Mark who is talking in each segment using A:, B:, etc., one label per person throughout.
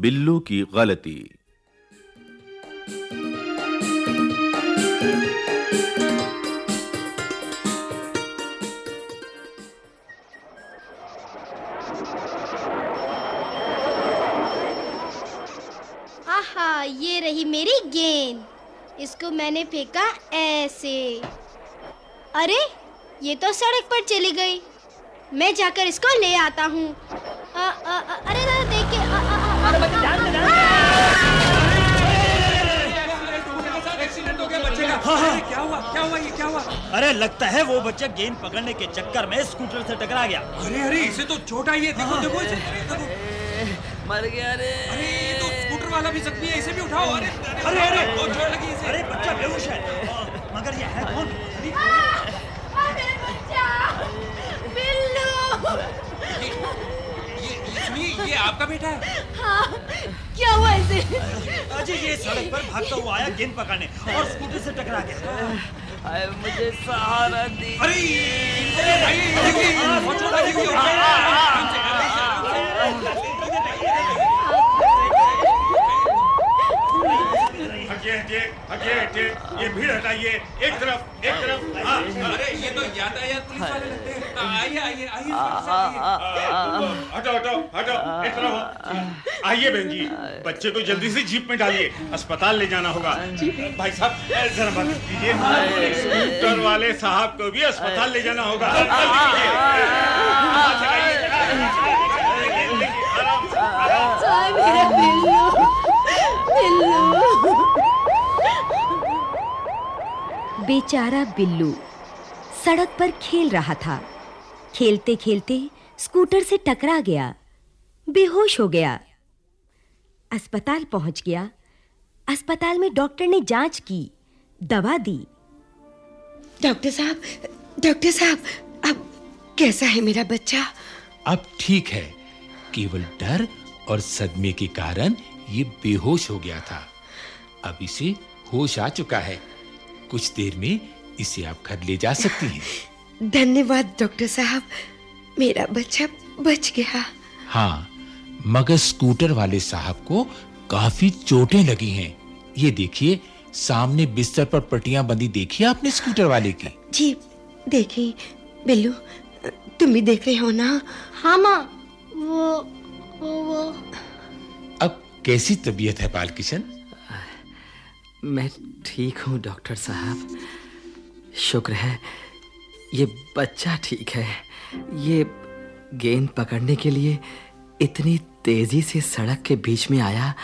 A: बिल्लू की गलती।
B: आहा, ये रही मेरी गेंद। इसको मैंने फेंका ऐसे। अरे, ये तो सड़क पर चली गई। मैं जाकर इसको ले आता हूँ।
C: हो अरे क्या हुआ? क्या हुआ ये? क्या हुआ?
D: अरे लगता है वो बच्चा गेंद पकड़ने के चक्कर में स्कूटर से टकरा गया।
C: अरे अरे इसे तो चोट आई है। देखो देखो इसे। देखो।
E: मर गया रे
C: अरे ये तो स्कूटर वाला भी जख्मी है इसे भी उठाओ। अरे अरे अरे। बहुत चोट लगी इसे।
D: अरे बच्चा बेहोश है। मगर ये है कौन?
B: अरे बच्चा। बिल्लू।
C: ये ये ये सुनिए ये आपका बेटा है।
B: हाँ क्या हुआ इसे?
D: अजय ये सड़क पर भागता हुआ आया गेंद पकड़ने और स्कूटर से टकरा गया।
E: आए मुझे सहारा दी।
C: अरे है।
F: हटिए हटिए हटिए हटिए। ये भीड़ हटाइए एक तरफ़ एक तरफ़। हाँ,
C: अरे ये तो यातायात पुलिस वाले लगते हैं। आइए आइए आइए आइए
F: हटो हटो हटो तरफ़ हो। आइए, बहन जी, बच्चे को जल्दी से जीप में डालिए। अस्पताल ले जाना होगा। भाई साहब जरा बात कीजिए। स्कूटर वाले साहब को भी अस्पताल ले जाना होगा।
G: बेचारा बिल्लू सड़क पर खेल रहा था। खेलते खेलते स्कूटर से टकरा गया। बेहोश हो गया। अस्पताल पहुँच गया। अस्पताल में डॉक्टर ने जाँच की दवा दी।
H: डॉक्टर साहब डॉक्टर साहब अब कैसा है मेरा बच्चा?
I: अब ठीक है। केवल डर और सदमे के कारण ये बेहोश हो गया था। अब इसे होश आ चुका है। कुछ देर में इसे आप घर ले जा सकती हैं।
H: धन्यवाद डॉक्टर साहब। मेरा बच्चा बच गया।
I: हाँ मगर स्कूटर वाले साहब को काफ़ी चोटें लगी हैं। ये देखिए सामने बिस्तर पर पट्टियाँ बंधी देखी आपने स्कूटर वाले की?
H: जी देखी। बिल्लू तुम भी देख रहे हो ना?
B: हाँ माँ वो वो वो।
I: अब कैसी तबीयत है बाल किशन
E: मैं ठीक हूँ डॉक्टर साहब। शुक्र है ये बच्चा ठीक है। ये गेंद पकड़ने के लिए इतनी तेज़ी से सड़क के बीच में आया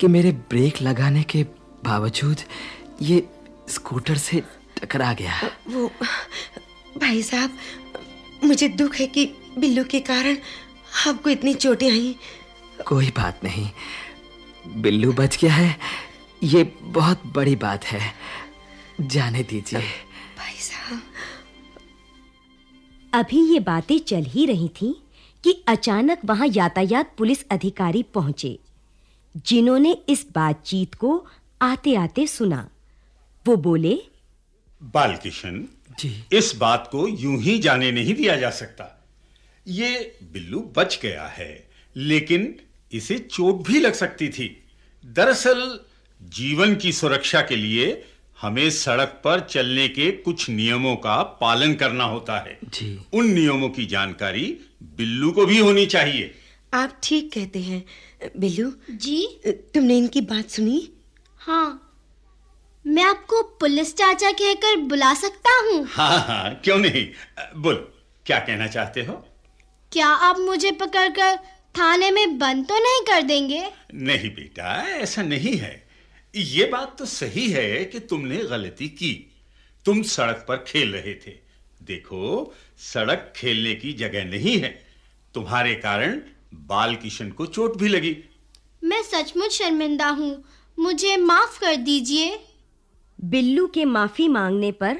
E: कि मेरे ब्रेक लगाने के बावजूद ये स्कूटर से टकरा गया।
H: वो भाई साहब मुझे दुख है कि बिल्लू के कारण आपको इतनी चोटें आई।
E: कोई बात नहीं। बिल्लू बच गया है। ये बहुत बड़ी बात है। जाने दीजिए।
H: भाई साहब
G: अभी ये बातें चल ही रही थीं कि अचानक वहाँ यातायात पुलिस अधिकारी पहुँचे जिन्होंने इस बातचीत को आते-आते सुना। वो बोले
F: बालकिशन
E: जी।
F: इस बात को यूँ ही जाने नहीं दिया जा सकता। ये बिल्लू बच गया है लेकिन इसे चोट भी लग सकती थी। दरअसल जीवन की सुरक्षा के लिए हमें सड़क पर चलने के कुछ नियमों का पालन करना होता है।
E: जी।
F: उन नियमों की जानकारी बिल्लू को भी होनी चाहिए।
H: आप ठीक कहते हैं बिल्लू।
B: जी।
H: तुमने इनकी बात सुनी?
B: हाँ। मैं आपको पुलिस चाचा कहकर बुला सकता हूँ।
F: हाँ हाँ क्यों नहीं? बोल क्या कहना चाहते हो?
B: क्या आप मुझे पकड़कर थाने में बंद तो नहीं कर देंगे?
F: नहीं बेटा ऐसा नहीं है। ये बात तो सही है कि तुमने गलती की। तुम सड़क पर खेल रहे थे। देखो सड़क खेलने की जगह नहीं है। तुम्हारे कारण बाल किशन को चोट भी लगी।
B: मैं सचमुच शर्मिंदा हूँ। मुझे माफ़ कर दीजिए।
G: बिल्लू के माफ़ी मांगने पर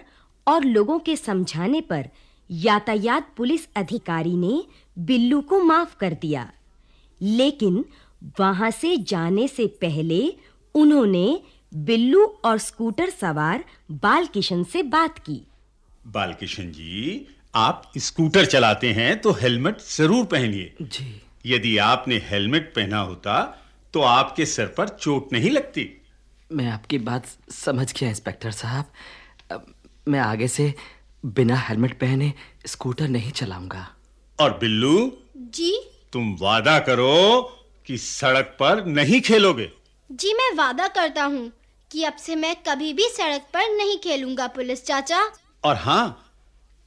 G: और लोगों के समझाने पर यातायात पुलिस अधिकारी ने बिल्लू को माफ़ कर दिया। लेकिन वहाँ से जाने से पहले उन्होंने बिल्लू और स्कूटर सवार बालकिशन से बात की।
F: बालकिशन जी आप स्कूटर चलाते हैं तो हेलमेट ज़रूर पहनिए।
E: जी।
F: यदि आपने हेलमेट पहना होता तो आपके सिर पर चोट नहीं लगती।
E: मैं आपकी बात समझ गया इंस्पेक्टर साहब। मैं आगे से बिना हेलमेट पहने स्कूटर नहीं चलाऊँगा।
F: और बिल्लू
B: जी।
F: तुम वादा करो कि सड़क पर नहीं खेलोगे।
B: जी मैं वादा करता हूँ कि अब से मैं कभी भी सड़क पर नहीं खेलूँगा पुलिस चाचा।
F: और हाँ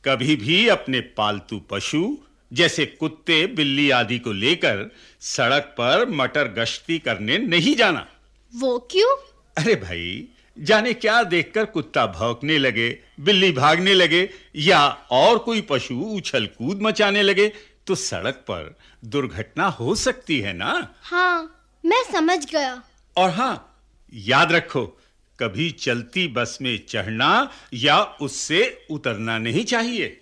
F: कभी भी अपने पालतू पशु जैसे कुत्ते बिल्ली आदि को लेकर सड़क पर मटर गश्ती करने नहीं जाना।
B: वो क्यों?
F: अरे भाई जाने क्या देखकर कुत्ता भौंकने लगे बिल्ली भागने लगे या और कोई पशु उछल कूद मचाने लगे तो सड़क पर दुर्घटना हो सकती है ना?
B: हाँ मैं समझ गया।
F: और हाँ याद रखो कभी चलती बस में चढ़ना या उससे उतरना नहीं चाहिए।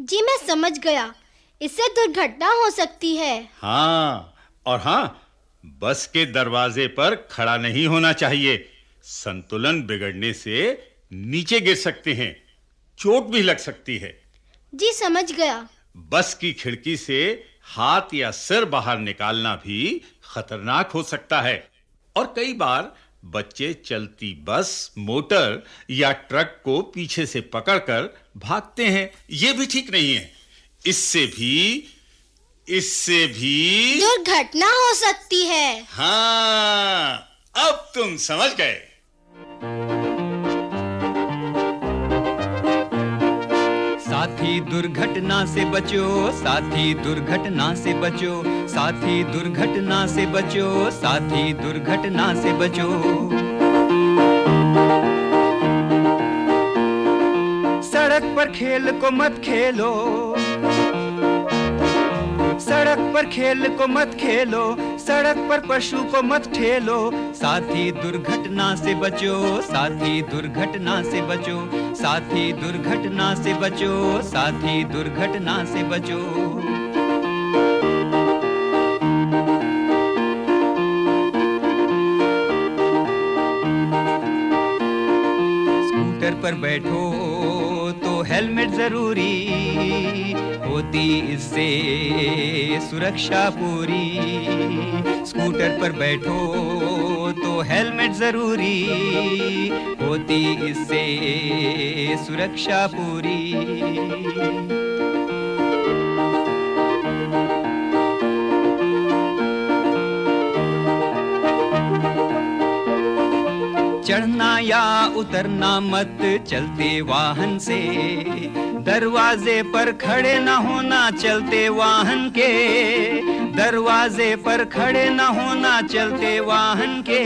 B: जी मैं समझ गया। इससे दुर्घटना हो सकती है।
F: हाँ और हाँ बस के दरवाजे पर खड़ा नहीं होना चाहिए। संतुलन बिगड़ने से नीचे गिर सकते हैं चोट भी लग सकती है।
B: जी समझ गया।
F: बस की खिड़की से हाथ या सिर बाहर निकालना भी खतरनाक हो सकता है। और कई बार बच्चे चलती बस मोटर या ट्रक को पीछे से पकड़कर भागते हैं। यह भी ठीक नहीं है। इससे भी इससे भी
B: दुर्घटना हो सकती है।
F: हाँ अब तुम समझ गए।
A: साथी दुर्घटना से बचो, साथी दुर्घटना से बचो, साथी दुर्घटना से बचो, साथी दुर्घटना से बचो। सड़क पर खेल को मत खेलो, सड़क पर खेल को मत खेलो सड़क पर पशु को मत ठेलो। साथी दुर्घटना से बचो, साथी दुर्घटना से बचो, साथी दुर्घटना से बचो, साथी दुर्घटना से बचो। स्कूटर पर बैठो। हेलमेट ज़रूरी होती इससे सुरक्षा पूरी। स्कूटर पर बैठो तो हेलमेट ज़रूरी होती इससे सुरक्षा पूरी। चढ़ना या उतरना मत चलते वाहन से। दरवाजे पर खड़े न होना चलते वाहन के। दरवाजे पर खड़े न होना चलते वाहन के।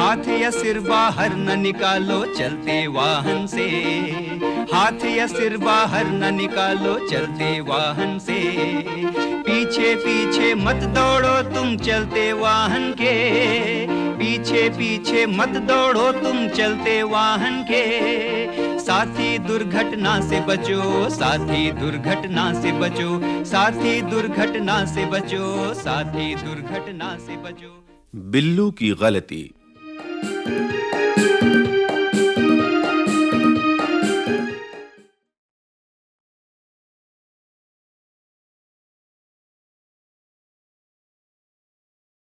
A: हाथ या सिर बाहर न निकालो चलते वाहन से। हाथ या सिर बाहर न निकालो चलते वाहन से। पीछे पीछे मत दौड़ो तुम चलते वाहन के। पीछे पीछे मत दौड़ो तुम चलते वाहन के। साथी दुर्घटना से बचो, साथी दुर्घटना से बचो, साथी दुर्घटना से बचो, साथी दुर्घटना से बचो।
J: बिल्लू की गलती।